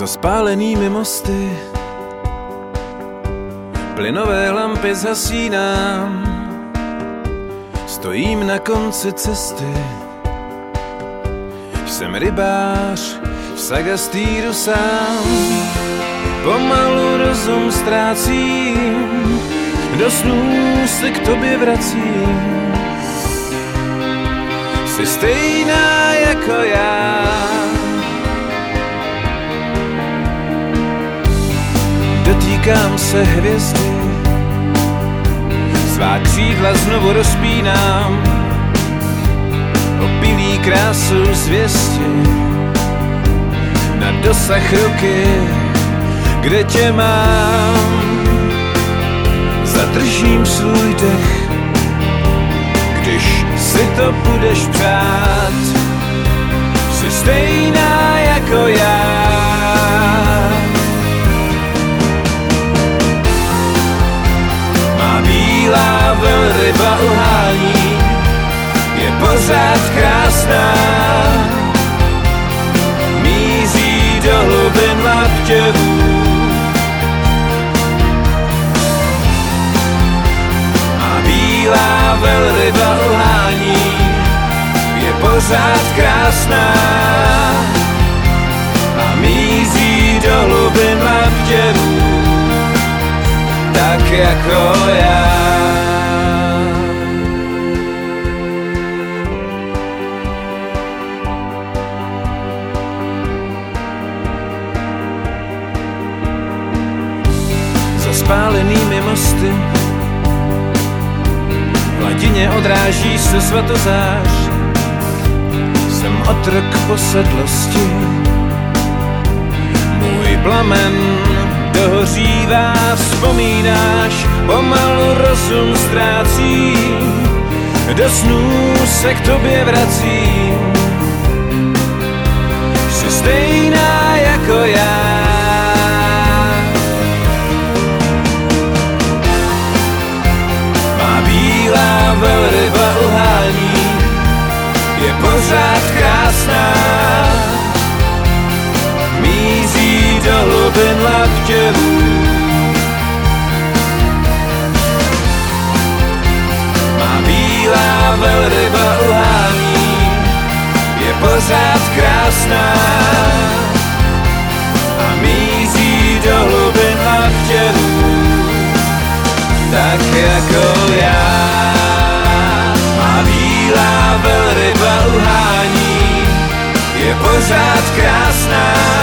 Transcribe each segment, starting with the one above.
za spálenými mosty. Plynové lampy zasínám, stojím na konci cesty. Jsem rybář v Sagastýru sám, pomalu rozum ztrácím, do snů se k tobě vracím. Jsi stejná jako já, dotýkám se hvězdy, svá křídla znovu rozpínám, opilý krásu zvěsti, na dosah ruky, kde tě mám. Zadržím svůj dech, když si to budeš přát. Jsi stejná jako já. Krásná. Mízí do hlubin laptěvů, bílá velryba uhání je pořád krásná a mízí do hlubin laptěvů tak jako já. Spálenými mosty hladině odráží se svatozář. Jsem otrok posedlosti, můj plamen dohořívá, vzpomínáš, pomalu rozum ztrácí, do snů se k tobě vracím. Jsi stejná jako já, laptěvů. Má bílá velryba uhání je pořád krásná. A mízí do hlubin laptěvů tak jako já. Má bílá velryba uhání, je pořád krásná.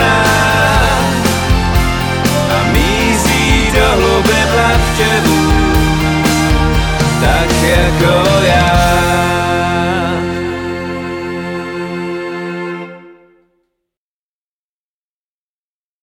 Krásná. A mízí do hlubin laptěvů, tak jako